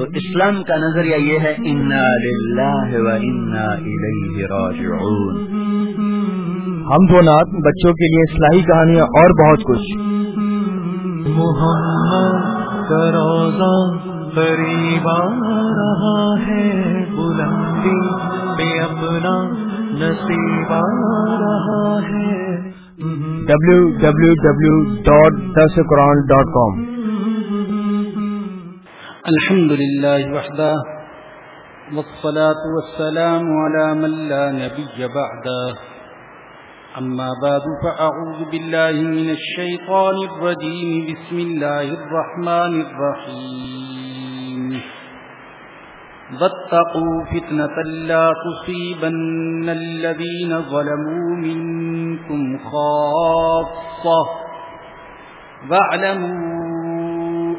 تو اسلام کا نظریہ یہ ہے انا للہ و انا الیہ راجعون. ہم دو نات بچوں کے لیے اصلاحی کہانیاں اور بہت کچھ۔ محمد کا روزہ قریب آ رہا ہے بلندی پہ اپنا نصیب آ رہا ہے۔ W W W dot this Quran dot com الحمد للہ وحدہ والصلاة والسلام على من لا نبي بعده. أما بعد، فأعوذ بالله من الشيطان الرجيم، بسم الله الرحمن الرحيم. واتقوا فتنة لا تصيبن الذين ظلموا منكم خاصة. واعلموا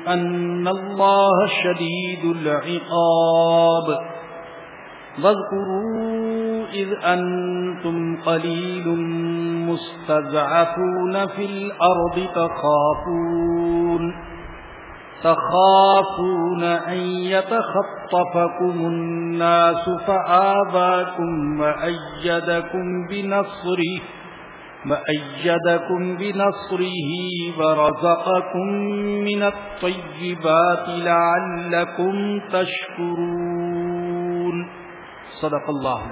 أن الله شديد العقاب. واذكروا إذ أنتم قليل مستضعفون في الأرض تخافون. تخافون أن يتخطفكم الناس فآباكم وأيدكم بنصره وأيدكم بنصره ورزقكم من الطيبات لعلكم تشكرون. صدق الله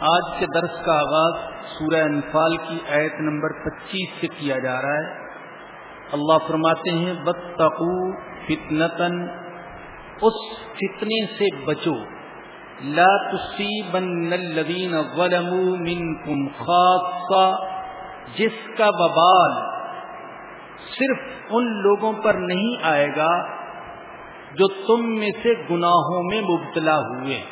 آج کے درس کا آغاز سورہ انفال کی آیت نمبر پچیس سے کیا جا رہا ہے. اللہ فرماتے ہیں بتقو فتنتن اس فتنے سے بچو۔ لا تصیبن الذین ظلموا منکم خاصا، جس کا ببال صرف ان لوگوں پر نہیں آئے گا جو تم میں سے گناہوں میں مبتلا ہوئے۔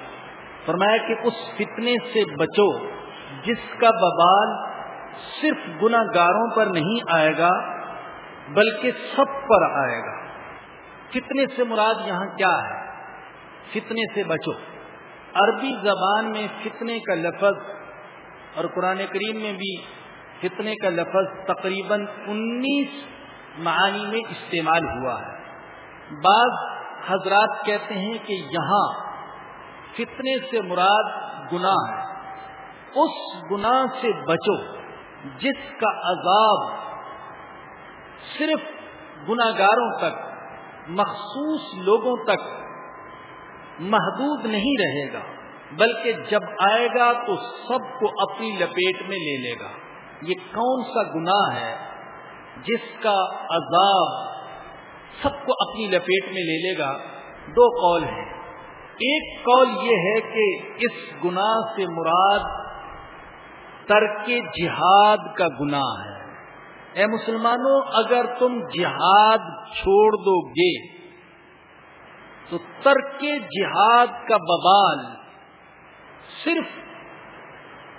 فرمایا کہ اس فتنے سے بچو جس کا ببال صرف گناہ گاروں پر نہیں آئے گا، بلکہ سب پر آئے گا۔ کتنے سے مراد یہاں کیا ہے؟ فتنے سے بچو۔ عربی زبان میں فتنے کا لفظ اور قرآن کریم میں بھی فتنے کا لفظ تقریباً انیس معانی میں استعمال ہوا ہے۔ بعض حضرات کہتے ہیں کہ یہاں فتنے سے مراد گناہ ہے۔ اس گناہ سے بچو جس کا عذاب صرف گناگاروں تک، مخصوص لوگوں تک محدود نہیں رہے گا، بلکہ جب آئے گا تو سب کو اپنی لپیٹ میں لے لے گا۔ یہ کون سا گناہ ہے جس کا عذاب سب کو اپنی لپیٹ میں لے لے گا؟ دو قول ہیں۔ ایک قول یہ ہے کہ اس گناہ سے مراد ترک جہاد کا گناہ ہے۔ اے مسلمانوں، اگر تم جہاد چھوڑ دو گے تو ترک جہاد کا بوال صرف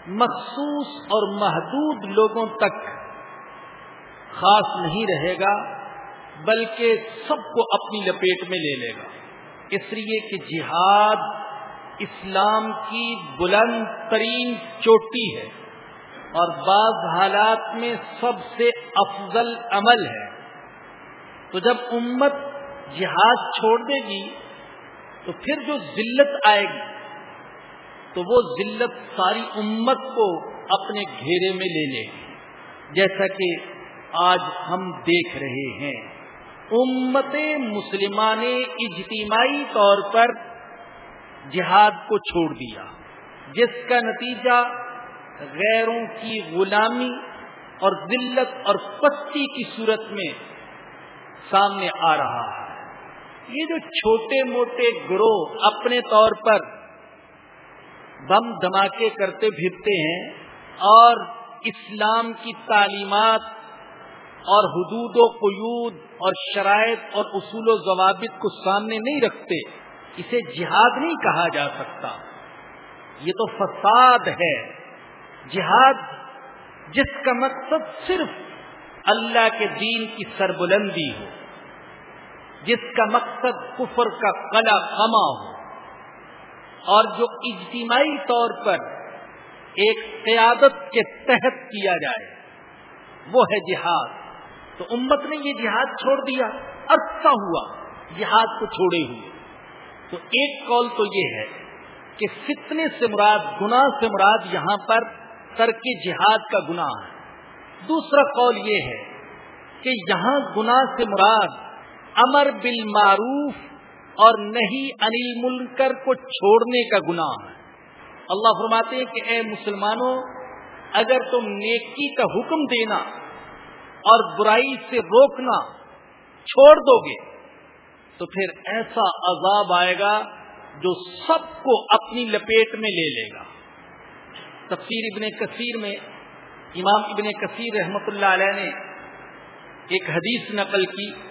مخصوص اور محدود لوگوں تک خاص نہیں رہے گا، بلکہ سب کو اپنی لپیٹ میں لے لے گا۔ اس لیے کہ جہاد اسلام کی بلند ترین چوٹی ہے اور بعض حالات میں سب سے افضل عمل ہے۔ تو جب امت جہاد چھوڑ دے گی تو پھر جو ذلت آئے گی، تو وہ ذلت ساری امت کو اپنے گھیرے میں لے لے گی۔ جیسا کہ آج ہم دیکھ رہے ہیں۔ امت مسلمان نے اجتماعی طور پر جہاد کو چھوڑ دیا، جس کا نتیجہ غیروں کی غلامی اور ذلت اور پستی کی صورت میں سامنے آ رہا ہے۔ یہ جو چھوٹے موٹے گروہ اپنے طور پر بم دھماکے کرتے پھرتے ہیں اور اسلام کی تعلیمات اور حدود و قیود اور شرائط اور اصول و ضوابط کو سامنے نہیں رکھتے، اسے جہاد نہیں کہا جا سکتا۔ یہ تو فساد ہے۔ جہاد جس کا مقصد صرف اللہ کے دین کی سربلندی ہو۔ جس کا مقصد کفر کا کلا خما ہو۔ اور جو اجتماعی طور پر ایک قیادت کے تحت کیا جائے، وہ ہے جہاد۔ تو امت نے یہ جہاد چھوڑ دیا، عرصہ ہوا جہاد کو چھوڑے ہوئے۔ تو ایک قول تو یہ ہے کہ فتنے سے مراد، گناہ سے مراد یہاں پر ترک جہاد کا گناہ ہے۔ دوسرا قول یہ ہے کہ یہاں گناہ سے مراد امر بالمعروف اور نہیں انل منکر کو چھوڑنے کا گناہ ہے۔ اللہ فرماتے ہیں کہ اے مسلمانوں، اگر تم نیکی کا حکم دینا اور برائی سے روکنا چھوڑ دو گے تو پھر ایسا عذاب آئے گا جو سب کو اپنی لپیٹ میں لے لے گا۔ تفسیر ابن کثیر میں امام ابن کثیر رحمت اللہ علیہ نے ایک حدیث نقل کی۔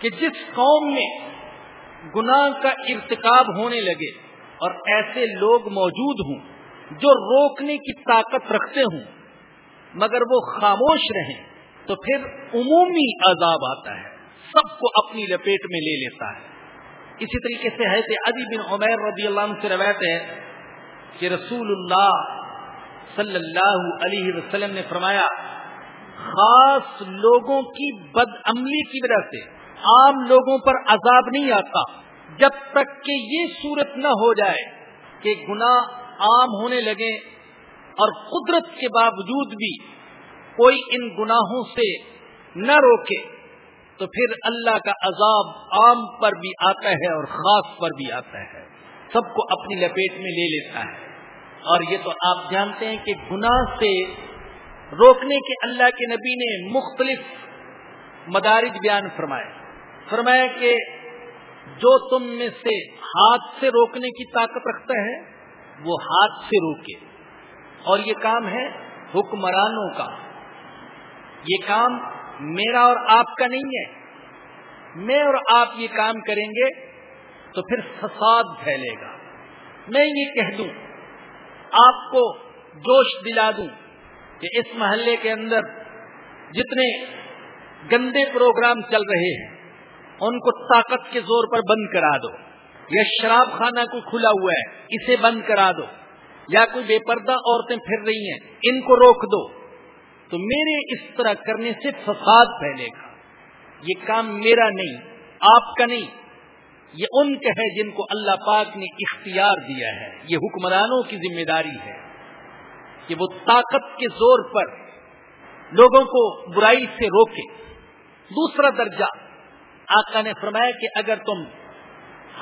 کہ جس قوم میں گناہ کا ارتکاب ہونے لگے اور ایسے لوگ موجود ہوں جو روکنے کی طاقت رکھتے ہوں، مگر وہ خاموش رہیں، تو پھر عمومی عذاب آتا ہے، سب کو اپنی لپیٹ میں لے لیتا ہے۔ اسی طریقے سے ہے کہ بن عمیر رضی اللہ عنہ سے روایت ہے کہ رسول اللہ صلی اللہ علیہ وسلم نے فرمایا، خاص لوگوں کی بد عملی کی وجہ سے عام لوگوں پر عذاب نہیں آتا جب تک کہ یہ صورت نہ ہو جائے کہ گناہ عام ہونے لگے اور قدرت کے باوجود بھی کوئی ان گناہوں سے نہ روکے، تو پھر اللہ کا عذاب عام پر بھی آتا ہے اور خاص پر بھی آتا ہے۔ سب کو اپنی لپیٹ میں لے لیتا ہے۔ اور یہ تو آپ جانتے ہیں کہ گناہ سے روکنے کے اللہ کے نبی نے مختلف مدارج بیان فرمائے۔ فرمایا کہ جو تم میں سے ہاتھ سے روکنے کی طاقت رکھتا ہے، وہ ہاتھ سے روکے۔ اور یہ کام ہے حکمرانوں کا۔ یہ کام میرا اور آپ کا نہیں ہے۔ میں اور آپ یہ کام کریں گے تو پھر فساد پھیلے گا۔ میں یہ کہہ دوں، آپ کو جوش دلا دوں کہ اس محلے کے اندر جتنے گندے پروگرام چل رہے ہیں ان کو طاقت کے زور پر بند کرا دو۔ یا شراب خانہ کو کھلا ہوا ہے، اسے بند کرا دو۔ یا کوئی بے پردہ عورتیں پھر رہی ہیں، ان کو روک دو۔ تو میرے اس طرح کرنے سے فساد پھیلے گا۔ یہ کام میرا نہیں، آپ کا نہیں۔ یہ ان کا ہے جن کو اللہ پاک نے اختیار دیا ہے۔ یہ حکمرانوں کی ذمہ داری ہے کہ وہ طاقت کے زور پر لوگوں کو برائی سے روکے۔ دوسرا درجہ آقا نے فرمایا کہ اگر تم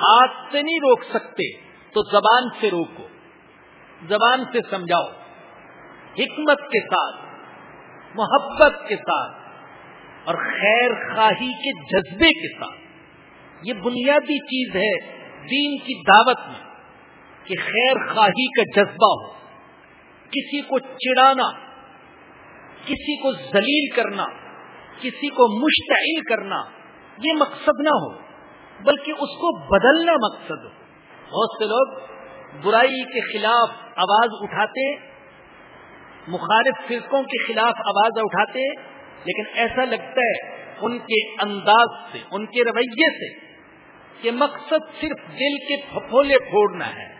ہاتھ سے نہیں روک سکتے تو زبان سے روکو، زبان سے سمجھاؤ، حکمت کے ساتھ، محبت کے ساتھ اور خیر خواہی کے جذبے کے ساتھ۔ یہ بنیادی چیز ہے دین کی دعوت میں کہ خیر خواہی کا جذبہ ہو۔ کسی کو چڑانا کسی کو ذلیل کرنا، کسی کو مشتعل کرنا یہ مقصد نہ ہو، بلکہ اس کو بدلنا مقصد ہو۔ بہت سے لوگ برائی کے خلاف آواز اٹھاتے، مخالف فرقوں کے خلاف آواز اٹھاتے، لیکن ایسا لگتا ہے ان کے انداز سے، ان کے رویے سے کہ مقصد صرف دل کے پھپھولے پھوڑنا ہے۔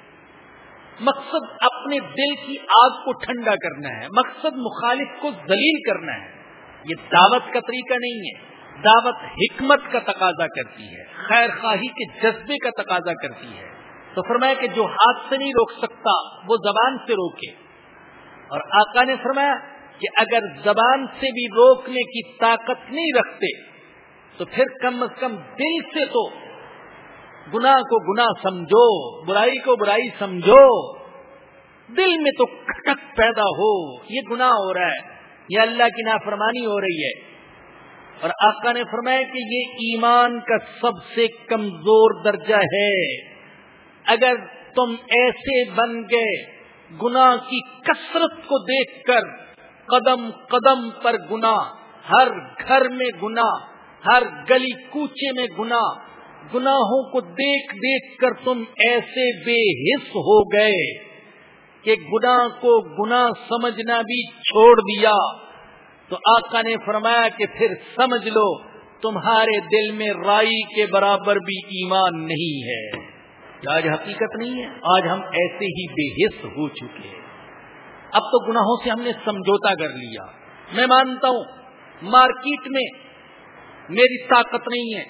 مقصد اپنے دل کی آگ کو ٹھنڈا کرنا ہے۔ مقصد مخالف کو ذلیل کرنا ہے۔ یہ دعوت کا طریقہ نہیں ہے۔ دعوت حکمت کا تقاضا کرتی ہے خیر خواہی کے جذبے کا تقاضا کرتی ہے۔ تو فرمایا کہ جو ہاتھ سے نہیں روک سکتا، وہ زبان سے روکے۔ اور آقا نے فرمایا کہ اگر زبان سے بھی روکنے کی طاقت نہیں رکھتے، تو پھر کم از کم دل سے تو گناہ کو گناہ سمجھو، برائی کو برائی سمجھو۔ دل میں تو کٹک پیدا ہو، یہ گناہ ہو رہا ہے، یہ اللہ کی نافرمانی ہو رہی ہے۔ اور آقا نے فرمایا کہ یہ ایمان کا سب سے کمزور درجہ ہے۔ اگر تم ایسے بن گئے، گناہ کی کثرت کو دیکھ کر قدم قدم پر گنا ہر گھر میں گنا ہر گلی کوچے میں گنا گناہوں کو دیکھ دیکھ کر تم ایسے بے حص ہو گئے کہ گناہ کو گناہ سمجھنا بھی چھوڑ دیا۔ تو آقا نے فرمایا کہ پھر سمجھ لو، تمہارے دل میں رائی کے برابر بھی ایمان نہیں ہے۔ آج حقیقت نہیں ہے، آج ہم ایسے ہی بے حص ہو چکے ہیں۔ اب تو گناہوں سے ہم نے سمجھوتا کر لیا۔ میں مانتا ہوں، مارکیٹ میں میری طاقت نہیں ہے،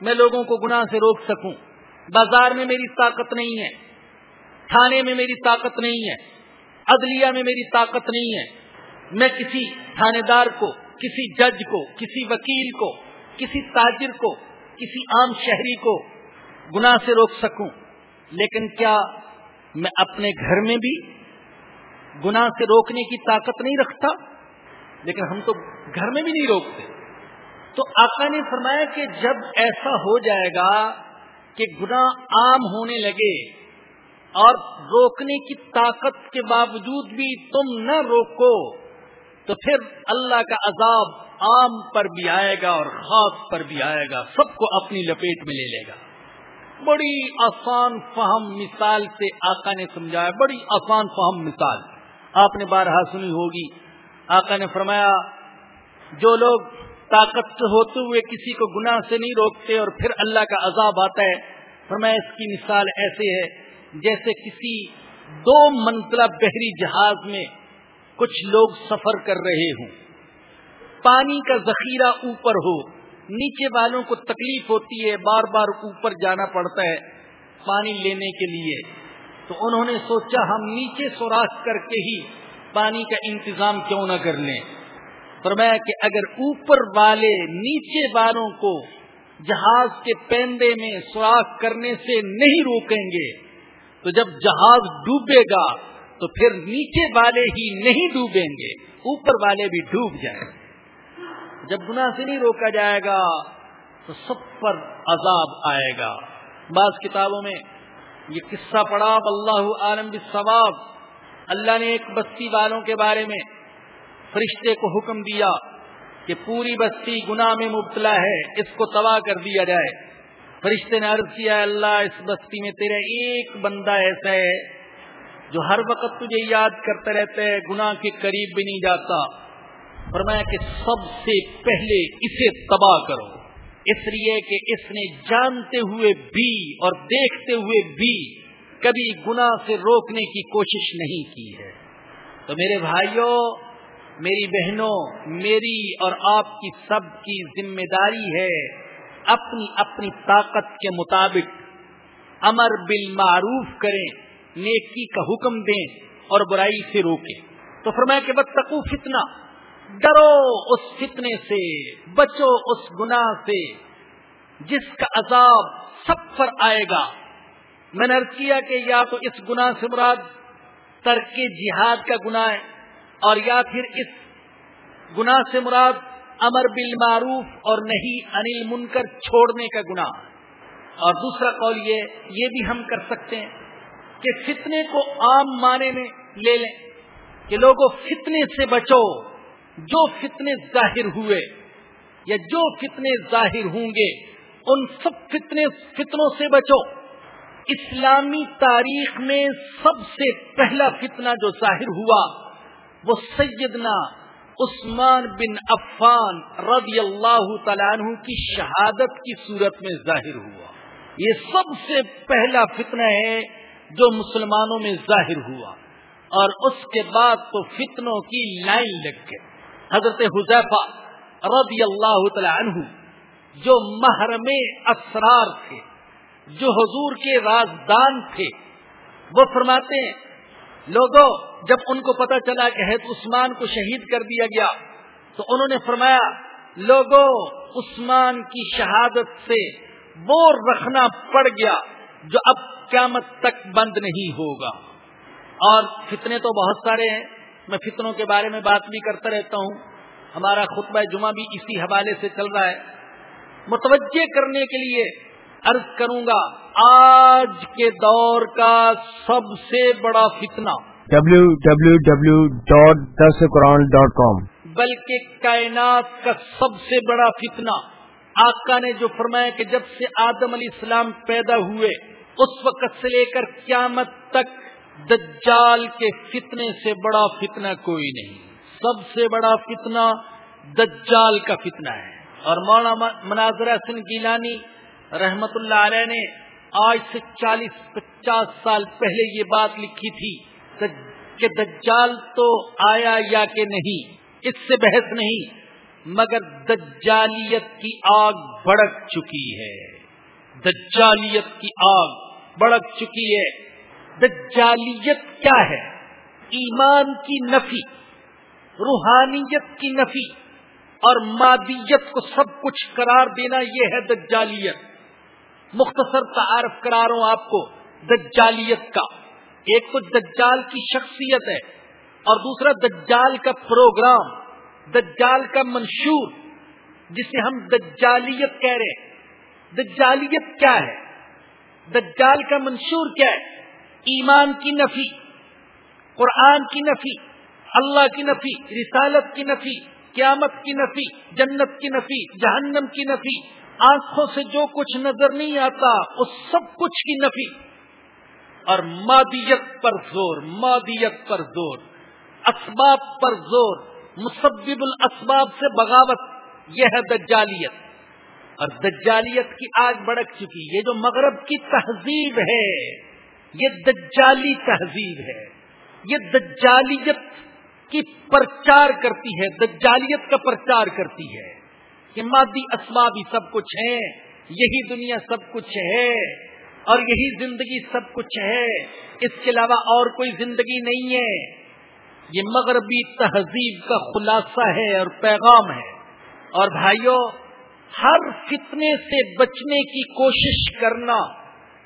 میں لوگوں کو گناہ سے روک سکوں۔ بازار میں میری طاقت نہیں ہے، تھانے میں میری طاقت نہیں ہے، عدلیہ میں میری طاقت نہیں ہے۔ میں کسی تھانے دار کو، کسی جج کو، کسی وکیل کو، کسی تاجر کو، کسی عام شہری کو گناہ سے روک سکوں، لیکن کیا میں اپنے گھر میں بھی گناہ سے روکنے کی طاقت نہیں رکھتا؟ لیکن ہم تو گھر میں بھی نہیں روکتے۔ تو آقا نے فرمایا کہ جب ایسا ہو جائے گا کہ گناہ عام ہونے لگے اور روکنے کی طاقت کے باوجود بھی تم نہ روکو تو پھر اللہ کا عذاب عام پر بھی آئے گا اور خاص پر بھی آئے گا، سب کو اپنی لپیٹ میں لے لے گا۔ بڑی آسان فہم مثال سے آقا نے سمجھایا، بڑی آسان فہم مثال۔ آپ نے بارہا سنی ہوگی۔ آقا نے فرمایا، جو لوگ طاقت سے ہوتے ہوئے کسی کو گناہ سے نہیں روکتے اور پھر اللہ کا عذاب آتا ہے، فرمایا، اس کی مثال ایسے ہے جیسے کسی دو منزلہ بحری جہاز میں کچھ لوگ سفر کر رہے ہوں۔ پانی کا ذخیرہ اوپر ہو، نیچے والوں کو تکلیف ہوتی ہے، بار بار اوپر جانا پڑتا ہے پانی لینے کے لیے۔ تو انہوں نے سوچا، ہم نیچے سوراخ کر کے ہی پانی کا انتظام کیوں نہ کر لیں۔ فرمایا کہ اگر اوپر والے نیچے والوں کو جہاز کے پیندے میں سوراخ کرنے سے نہیں روکیں گے، تو جب جہاز ڈوبے گا تو پھر نیچے والے ہی نہیں ڈوبیں گے، اوپر والے بھی ڈوب جائیں۔ گے جب گناہ سے نہیں روکا جائے گا، تو سب پر عذاب آئے گا۔ بعض کتابوں میں یہ قصہ پڑا اللہ عالم ثواب اللہ نے ایک بستی والوں کے بارے میں فرشتے کو حکم دیا کہ پوری بستی گناہ میں مبتلا ہے، اس کو تباہ کر دیا جائے۔ فرشتے نے عرض کیا، اللہ، اس بستی میں تیرا ایک بندہ ایسا ہے جو ہر وقت تجھے یاد کرتا رہتا ہے گناہ کے قریب بھی نہیں جاتا۔ فرمایا کہ سب سے پہلے اسے تباہ کرو۔ اس لیے کہ اس نے جانتے ہوئے بھی اور دیکھتے ہوئے بھی کبھی گناہ سے روکنے کی کوشش نہیں کی ہے۔ تو میرے بھائیوں، میری بہنوں، میری اور آپ کی سب کی ذمہ داری ہے اپنی اپنی طاقت کے مطابق امر بالمعروف کریں۔ نیکی کا حکم دیں اور برائی سے روکیں۔ تو فرمایا کہ بد تکو فتنا ڈرو اس فتنے سے، بچو اس گناہ سے جس کا عذاب سب پر آئے گا۔ میں نے کیا کہ یا تو اس گناہ سے مراد ترک جہاد کا گناہ ہے، اور یا پھر اس گناہ سے مراد امر بالمعروف اور نہیں انل منکر چھوڑنے کا گناہ۔ اور دوسرا قول یہ یہ بھی ہم کر سکتے ہیں۔ کہ فتنے کو عام معنی میں لے لیں کہ لوگوں، فتنے سے بچو، جو فتنے ظاہر ہوئے یا جو فتنے ظاہر ہوں گے، ان سب فتنے، فتنوں سے بچو۔ اسلامی تاریخ میں سب سے پہلا فتنہ جو ظاہر ہوا، وہ سیدنا عثمان بن عفان رضی اللہ تعالیٰ عنہ کی شہادت کی صورت میں ظاہر ہوا۔ یہ سب سے پہلا فتنہ ہے جو مسلمانوں میں ظاہر ہوا اور اس کے بعد تو فتنوں کی لائن لگ گئی۔ حضرت حذیفہ رضی اللہ تعالی عنہ جو محرم اسرار تھے، جو حضور کے رازدان تھے، وہ فرماتے ہیں، لوگوں، جب ان کو پتا چلا کہ حید عثمان کو شہید کر دیا گیا، تو انہوں نے فرمایا، لوگوں، عثمان کی شہادت سے بور رکھنا پڑ گیا جو اب قیامت تک بند نہیں ہوگا۔ اور فتنے تو بہت سارے ہیں۔ میں فتنوں کے بارے میں بات بھی کرتا رہتا ہوں۔ ہمارا خطبہ جمعہ بھی اسی حوالے سے چل رہا ہے۔ متوجہ کرنے کے لیے عرض کروں گا آج کے دور کا سب سے بڑا فتنہ۔ W W W dot this Quran dot com بلکہ کائنات کا سب سے بڑا فتنہ۔ آقا نے جو فرمایا کہ جب سے آدم علیہ السلام پیدا ہوئے اس وقت سے لے کر قیامت تک دجال کے فتنے سے بڑا فتنہ کوئی نہیں۔ سب سے بڑا فتنہ دجال کا فتنہ ہے۔ اور مولانا مناظر حسن گیلانی رحمت اللہ علیہ نے آج سے چالیس، پچاس سال پہلے یہ بات لکھی تھی کہ دجال تو آیا یا کہ نہیں، اس سے بحث نہیں، مگر دجالیت کی آگ بڑک چکی ہے۔ دجالیت کی آگ بڑک چکی ہے۔ دجالیت کیا ہے؟ ایمان کی نفی، روحانیت کی نفی اور مادیت کو سب کچھ قرار دینا یہ ہے دجالیت۔ مختصر تعارف کرا رہا ہوں آپ کو دجالیت کا۔ ایک تو دجال کی شخصیت ہے اور دوسرا دجال کا پروگرام، دجال کا منشور، جسے ہم دجالیت کہہ رہے ہیں۔ دجالیت کیا ہے؟ دجال کا منشور کیا ہے؟ ایمان کی نفی، قرآن کی نفی، اللہ کی نفی، رسالت کی نفی، قیامت کی نفی، جنت کی نفی، جہنم کی نفی، آنکھوں سے جو کچھ نظر نہیں آتا، اس سب کچھ کی نفی۔ اور مادیت پر زور، مادیت پر زور، اسباب پر زور، مسبب الاسباب سے بغاوت، یہ ہے دجالیت۔ اور دجالیت کی آگ بڑک چکی۔ یہ جو مغرب کی تہذیب ہے، یہ دجالی تہذیب ہے۔ یہ دجالیت کی پرچار کرتی ہے، دجالیت کا پرچار کرتی ہے کہ مادی اسباب ہی سب کچھ ہے یہی دنیا سب کچھ ہے اور یہی زندگی سب کچھ ہے۔ اس کے علاوہ اور کوئی زندگی نہیں ہے۔ یہ مغربی تہذیب کا خلاصہ ہے اور پیغام ہے۔ اور بھائیوں ہر فتنے سے بچنے کی کوشش کرنا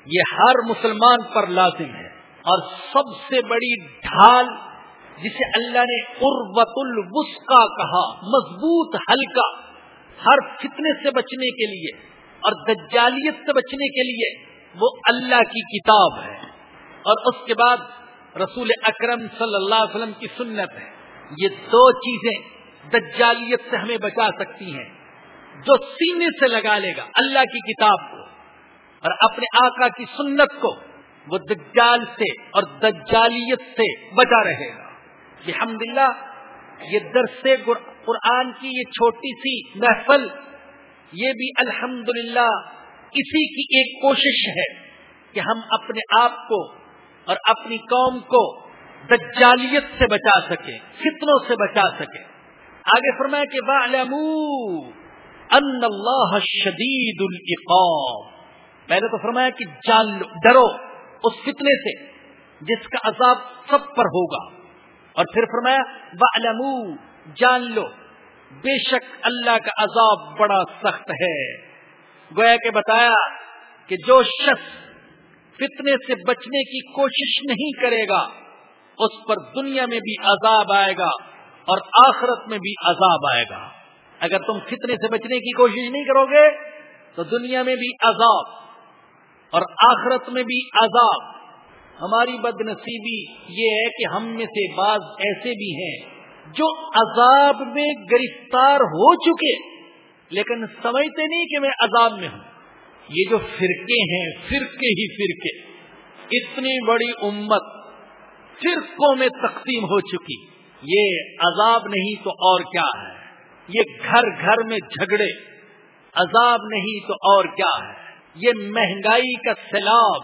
یہ ہر مسلمان پر لازم ہے۔ اور سب سے بڑی ڈھال جسے اللہ نے اربت الوسقا کہا، مضبوط ہلکا ہر فتنے سے بچنے کے لیے اور دجالیت سے بچنے کے لیے وہ اللہ کی کتاب ہے۔ اور اس کے بعد رسول اکرم صلی اللہ علیہ وسلم کی سنت ہے۔ یہ دو چیزیں دجالیت سے ہمیں بچا سکتی ہیں۔ جو سینے سے لگا لے گا اللہ کی کتاب کو اور اپنے آقا کی سنت کو وہ دجال سے اور دجالیت سے بچا رہے گا۔ الحمد للہ یہ درس قرآن کی یہ چھوٹی سی محفل، یہ بھی الحمد اسی کی ایک کوشش ہے کہ ہم اپنے آپ کو اور اپنی قوم کو دجالیت سے بچا سکیں، فتنوں سے بچا سکیں۔ آگے فرمایا کہ ان اللہ شدید العقاب پہلے تو فرمایا کہ جان ڈرو اس فتنے سے جس کا عذاب سب پر ہوگا۔ اور پھر فرمایا وعلمو جان لو، بے شک اللہ کا عذاب بڑا سخت ہے۔ گویا کہ بتایا کہ جو شخص فتنے سے بچنے کی کوشش نہیں کرے گا، اس پر دنیا میں بھی عذاب آئے گا اور آخرت میں بھی عذاب آئے گا۔ اگر تم فتنے سے بچنے کی کوشش نہیں کرو گے، تو دنیا میں بھی عذاب اور آخرت میں بھی عذاب۔ ہماری بد نصیبی یہ ہے کہ ہم میں سے بعض ایسے بھی ہیں جو عذاب میں گرفتار ہو چکے، لیکن سمجھتے نہیں کہ میں عذاب میں ہوں۔ یہ جو فرقے ہیں، فرقے ہی فرقے۔ اتنی بڑی امت فرقوں میں تقسیم ہو چکی۔ یہ عذاب نہیں تو اور کیا ہے؟ یہ گھر گھر میں جھگڑے، عذاب نہیں تو اور کیا ہے؟ یہ مہنگائی کا سیلاب،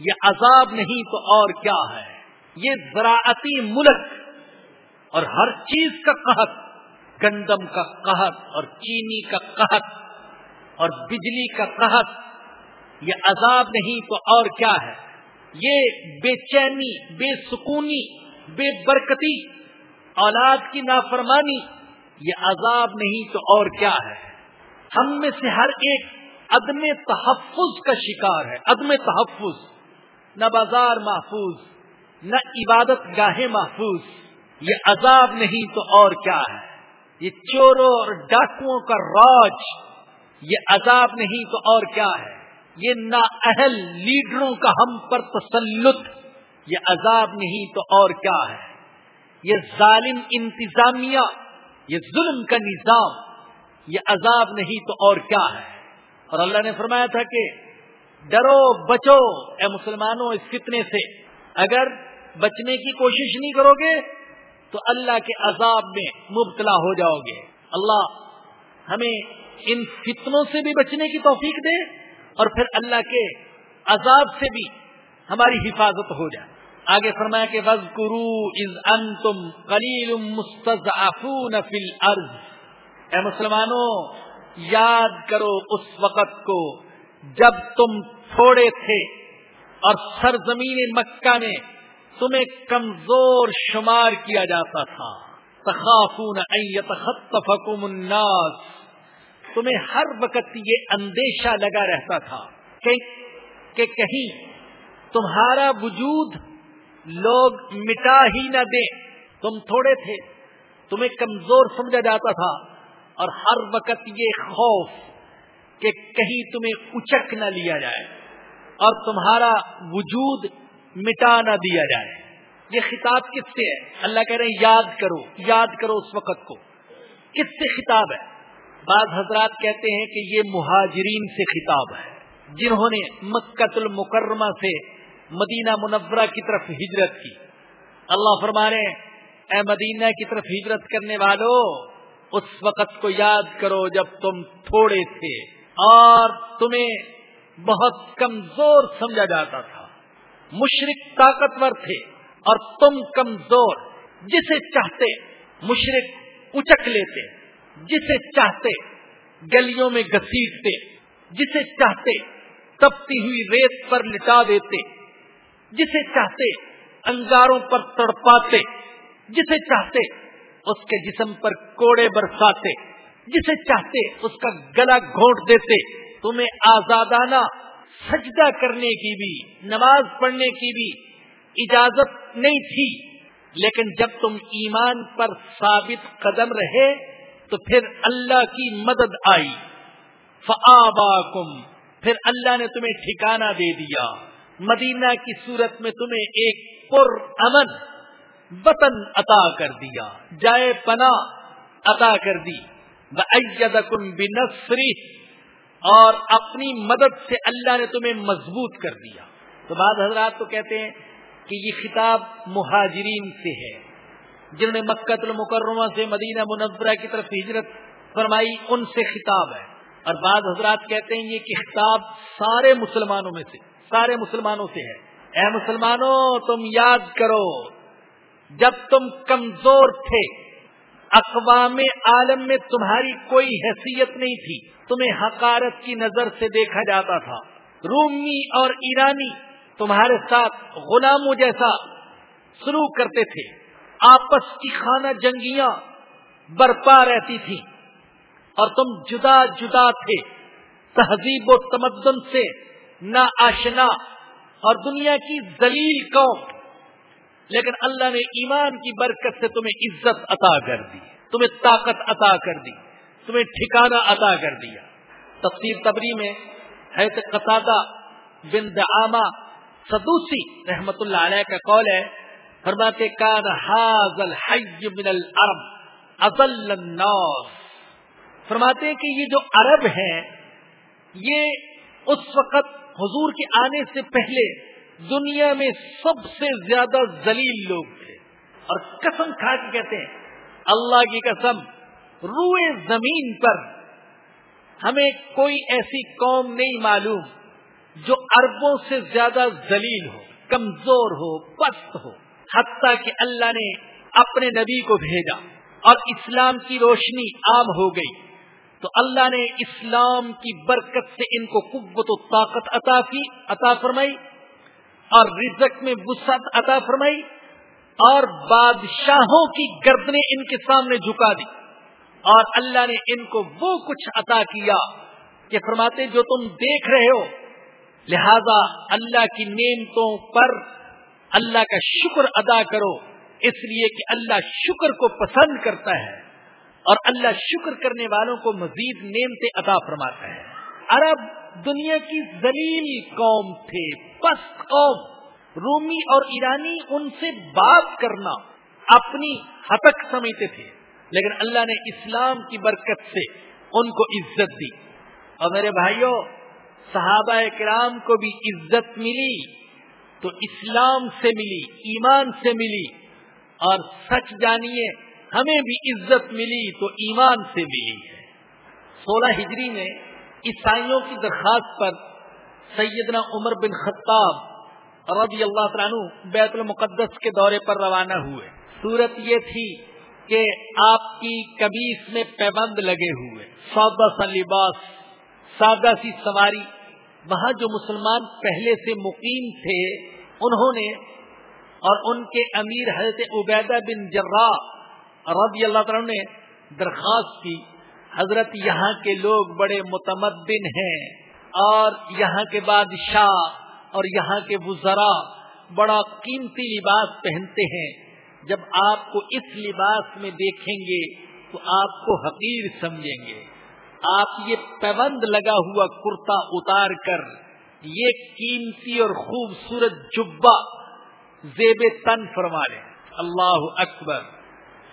یہ عذاب نہیں تو اور کیا ہے؟ یہ زراعتی ملک اور ہر چیز کا قحط، گندم کا قحط اور چینی کا قحط اور بجلی کا قحط، یہ عذاب نہیں تو اور کیا ہے؟ یہ بے چینی، بے سکونی، بے برکتی، اولاد کی نافرمانی یہ عذاب نہیں تو اور کیا ہے؟ ہم میں سے ہر ایک عدم تحفظ کا شکار ہے، عدم تحفظ۔ نہ بازار محفوظ، نہ عبادت گاہیں محفوظ۔ یہ عذاب نہیں تو اور کیا ہے؟ یہ چوروں اور ڈاکوؤں کا راج۔ یہ عذاب نہیں تو اور کیا ہے؟ یہ نا اہل لیڈروں کا ہم پر تسلط۔ یہ عذاب نہیں تو اور کیا ہے؟ یہ ظالم انتظامیہ یہ ظلم کا نظام، یہ عذاب نہیں تو اور کیا ہے؟ اور اللہ نے فرمایا تھا کہ ڈرو، بچو، اے مسلمانوں، اس فتنے سے۔ اگر بچنے کی کوشش نہیں کرو گے، تو اللہ کے عذاب میں مبتلا ہو جاؤ گے۔ اللہ ہمیں ان فتنوں سے بھی بچنے کی توفیق دے اور پھر اللہ کے عذاب سے بھی ہماری حفاظت ہو جائے۔ آگے فرمایا کہ وز گرو از ان تم کلیل اے مسلمانوں، یاد کرو اس وقت کو جب تم تھوڑے تھے اور سرزمین مکہ میں تمہیں کمزور شمار کیا جاتا تھا۔ تخافون ان الناس۔ تمہیں ہر وقت یہ اندیشہ لگا رہتا تھا کہ کہیں تمہارا وجود لوگ مٹا ہی نہ دیں۔ تم تھوڑے تھے، تمہیں کمزور سمجھا جاتا تھا۔ اور ہر وقت یہ خوف کہ کہیں تمہیں اچک نہ لیا جائے اور تمہارا وجود مٹا نہ دیا جائے۔ یہ خطاب کس سے ہے؟ اللہ کہہ رہے ہیں، یاد کرو یاد کرو اس وقت کو۔ کس سے خطاب ہے؟ بعض حضرات کہتے ہیں کہ یہ مہاجرین سے خطاب ہے، جنہوں نے مکت المکرمہ سے مدینہ منورہ کی طرف ہجرت کی۔ اللہ فرمانے، اے مدینہ کی طرف ہجرت کرنے والوں اس وقت کو یاد کرو جب تم تھوڑے تھے اور تمہیں بہت کمزور سمجھا جاتا تھا۔ مشرق طاقتور تھے اور تم کمزور، جسے چاہتے مشرق اچک لیتے، جسے چاہتے گلیوں میں گسیٹتے جسے چاہتے تپتی ہوئی ریت پر لٹا دیتے۔ جسے چاہتے، انگاروں پر تڑپاتے، جسے چاہتے، اس کے جسم پر کوڑے برساتے، جسے چاہتے، اس کا گلا گھونٹ دیتے، تمہیں آزادانہ سجدہ کرنے کی بھی، نماز پڑھنے کی بھی اجازت نہیں تھی۔ لیکن جب تم ایمان پر ثابت قدم رہے، تو پھر اللہ کی مدد آئی۔ فآباکم، پھر اللہ نے تمہیں ٹھکانہ دے دیا۔ مدینہ کی صورت میں تمہیں ایک پر امن وطن عطا کر دیا، جائے پناہ عطا کر دی۔ بنفری اور اپنی مدد سے اللہ نے تمہیں مضبوط کر دیا۔ تو بعض حضرات تو کہتے ہیں کہ یہ خطاب مہاجرین سے ہے۔ جنہوں نے مکت المکرمہ سے مدینہ منورہ کی طرف ہجرت فرمائی، ان سے خطاب ہے۔ اور بعض حضرات کہتے ہیں یہ کہ خطاب سارے مسلمانوں میں سے سارے مسلمانوں سے ہے۔ اے مسلمانوں، تم یاد کرو، جب تم کمزور تھے، اقوام عالم میں تمہاری کوئی حیثیت نہیں تھی۔ تمہیں حقارت کی نظر سے دیکھا جاتا تھا۔ رومی اور ایرانی تمہارے ساتھ غلاموں جیسا سلوک کرتے تھے۔ آپس کی خانہ جنگیاں برپا رہتی تھی اور تم جدا جدا تھے۔ تہذیب و تمدن سے نہ آشنا اور دنیا کی ذلیل قوم۔ لیکن اللہ نے ایمان کی برکت سے تمہیں عزت عطا کر دی، تمہیں طاقت عطا کر دی، تمہیں ٹھکانہ عطا کر دیا۔ تفسیر تبری میں بن دعامہ سدوسی رحمت اللہ علیہ کا قول ہے، فرماتے، کان حاضل حی من العرب ازل الناس فرماتے ہیں کہ یہ جو عرب ہیں، یہ اس وقت حضور کے آنے سے پہلے دنیا میں سب سے زیادہ ذلیل لوگ تھے۔ اور قسم کھا کے کہتے ہیں، اللہ کی قسم، روئے زمین پر ہمیں کوئی ایسی قوم نہیں معلوم جو اربوں سے زیادہ ذلیل ہو، کمزور ہو، پست ہو۔ حتیٰ کہ اللہ نے اپنے نبی کو بھیجا اور اسلام کی روشنی عام ہو گئی۔ تو اللہ نے اسلام کی برکت سے ان کو قوت و طاقت عطا کی، عطا فرمائی، اور رزق میں وسعت عطا فرمائی، اور بادشاہوں کی گردنیں ان کے سامنے جھکا دی۔ اور اللہ نے ان کو وہ کچھ عطا کیا کہ فرماتے، جو تم دیکھ رہے ہو، لہذا اللہ کی نعمتوں پر اللہ کا شکر ادا کرو، اس لیے کہ اللہ شکر کو پسند کرتا ہے۔ اور اللہ شکر کرنے والوں کو مزید نعمتیں عطا فرماتا ہے عرب دنیا کی ذلیل قوم تھے، پست قوم۔ رومی اور ایرانی ان سے بات کرنا اپنی حتک سمجھتے تھے، لیکن اللہ نے اسلام کی برکت سے ان کو عزت دی۔ اور میرے بھائیوں، صحابہ کرام کو بھی عزت ملی، تو اسلام سے ملی، ایمان سے ملی۔ اور سچ جانیے ہمیں بھی عزت ملی تو ایمان سے ملی ہے۔ سولہ ہجری میں عیسائیوں کی درخواست پر سیدنا عمر بن خطاب رضی اللہ عنہ بیت المقدس کے دورے پر روانہ ہوئے۔ صورت یہ تھی کہ آپ کی کبیس میں پیبند لگے ہوئے۔ سادہ سا لباس، سادہ سی سواری۔ وہاں جو مسلمان پہلے سے مقیم تھے، انہوں نے اور ان کے امیر حضرت عبیدہ بن جرا رضی اللہ تعالی نے درخواست کی، حضرت یہاں کے لوگ بڑے متمدن ہیں اور یہاں کے بادشاہ اور یہاں کے وزراء بڑا قیمتی لباس پہنتے ہیں۔ جب آپ کو اس لباس میں دیکھیں گے تو آپ کو حقیر سمجھیں گے۔ آپ یہ پیبند لگا ہوا کرتا اتار کر، یہ قیمتی اور خوبصورت جبا زیب تن فرما لیں۔ اللہ اکبر۔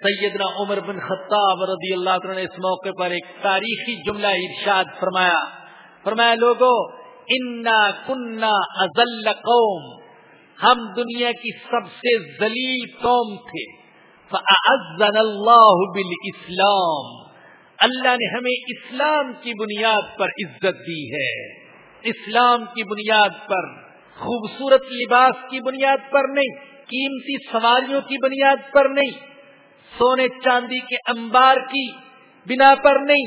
سیدنا عمر بن خطاب رضی اللہ عنہ نے اس موقع پر ایک تاریخی جملہ ارشاد فرمایا۔ فرمایا، لوگو، انا کنہ ازل قوم۔ ہم دنیا کی سب سے ذلیل قوم تھے۔ فَأَعَزَّنَ اللَّهُ بِالْإِسْلَامِ۔ اللہ نے ہمیں اسلام کی بنیاد پر عزت دی ہے۔ اسلام کی بنیاد پر، خوبصورت لباس کی بنیاد پر نہیں، قیمتی سواریوں کی بنیاد پر نہیں۔ سونے چاندی کے انبار کی بنا پر نہیں،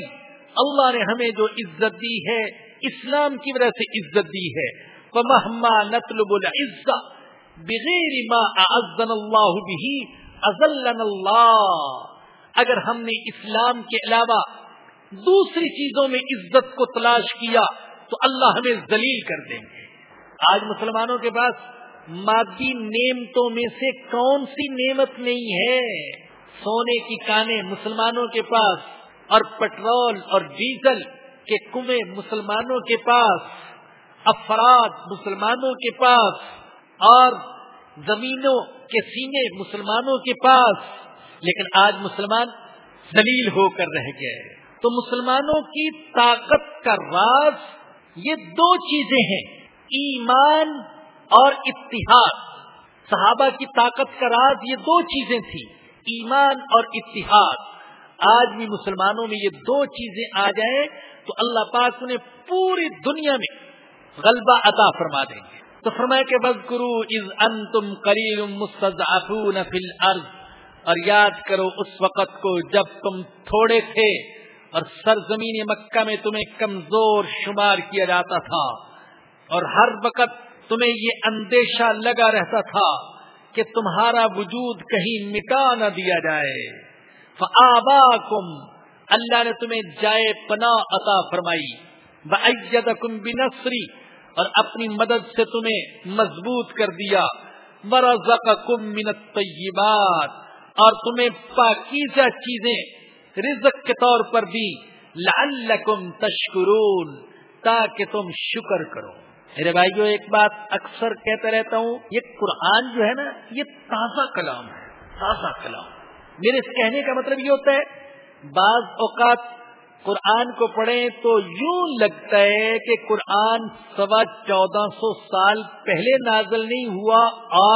اللہ نے ہمیں جو عزت دی ہے، اسلام کی وجہ سے عزت دی ہے۔ وَمَهْمَا نَطْلُبُ الْعِزَّةِ بغیر ما اعزن اللہ بھی ازلن اللہ اگر ہم نے اسلام کے علاوہ دوسری چیزوں میں عزت کو تلاش کیا، تو اللہ ہمیں ذلیل کر دیں گے۔ آج مسلمانوں کے پاس مادی نعمتوں میں سے کون سی نعمت نہیں ہے؟ سونے کی کانے مسلمانوں کے پاس اور پٹرول اور ڈیزل کے کنویں مسلمانوں کے پاس، افراد مسلمانوں کے پاس، اور زمینوں کے سینے مسلمانوں کے پاس۔ لیکن آج مسلمان دلیل ہو کر رہ گئے۔ تو مسلمانوں کی طاقت کا راز یہ دو چیزیں ہیں، ایمان اور اتحاد۔ صحابہ کی طاقت کا راز یہ دو چیزیں تھیں۔ ایمان اور اتحاد۔ آج بھی مسلمانوں میں یہ دو چیزیں آ جائیں تو اللہ پاک انہیں پوری دنیا میں غلبہ عطا فرما دیں گے۔ تو فرمایا کہ بز کرو از ان تم الارض۔ اور یاد کرو اس وقت کو جب تم تھوڑے تھے اور سرزمین مکہ میں تمہیں کمزور شمار کیا جاتا تھا اور ہر وقت تمہیں یہ اندیشہ لگا رہتا تھا۔ کہ تمہارا وجود کہیں مٹا نہ دیا جائے۔ آبا اللہ نے تمہیں جائے پناہ عطا فرمائی۔ کم بنسری اور اپنی مدد سے تمہیں مضبوط کر دیا۔ مرزقکم من الطیبات اور تمہیں پاکیزہ چیزیں رزق کے طور پر دی۔ لعلکم تشکرون، تاکہ تم شکر کرو۔ میرے بھائیو، ایک بات اکثر کہتا رہتا ہوں، یہ قرآن جو ہے نا، یہ تازہ کلام ہے، تازہ کلام۔ میرے اس کہنے کا مطلب یہ ہوتا ہے، بعض اوقات قرآن کو پڑھیں تو یوں لگتا ہے کہ قرآن سوا چودہ سو سال پہلے نازل نہیں ہوا،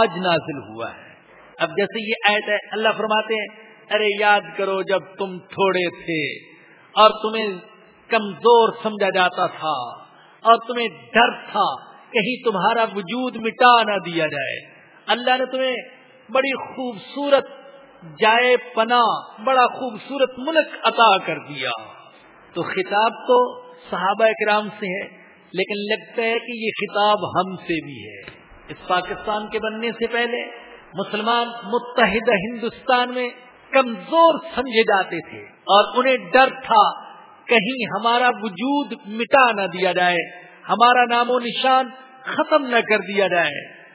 آج نازل ہوا ہے۔ اب جیسے یہ آیت ہے، اللہ فرماتے ہیں، ارے یاد کرو جب تم تھوڑے تھے اور تمہیں کمزور سمجھا جاتا تھا۔ اور تمہیں ڈر تھا کہیں تمہارا وجود مٹا نہ دیا جائے۔ اللہ نے تمہیں بڑی خوبصورت جائے پنا بڑا خوبصورت ملک عطا کر دیا۔ تو خطاب تو صحابہ اکرام سے ہے، لیکن لگتا ہے کہ یہ خطاب ہم سے بھی ہے۔ اس پاکستان کے بننے سے پہلے مسلمان متحدہ ہندوستان میں کمزور سمجھے جاتے تھے اور انہیں ڈر تھا کہیں ہمارا وجود مٹا نہ دیا جائے، ہمارا نام و نشان ختم نہ کر دیا جائے۔